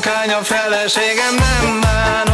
torkány a feleségem nem bán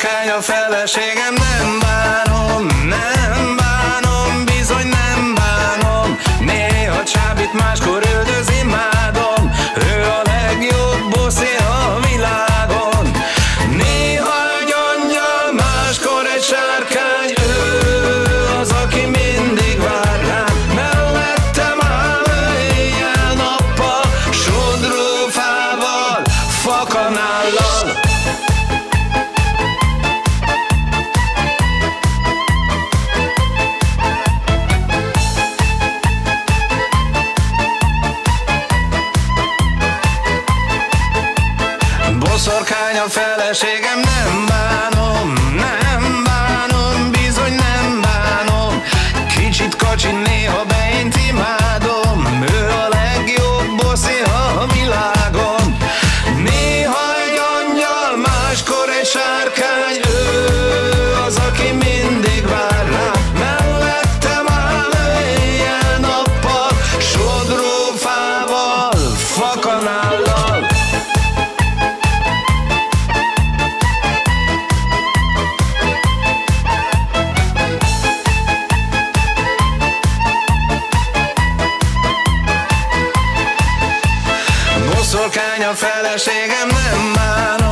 Sokány a feleségem nem bár A feleségem, nem bánom Boszorkány a feleségem nem már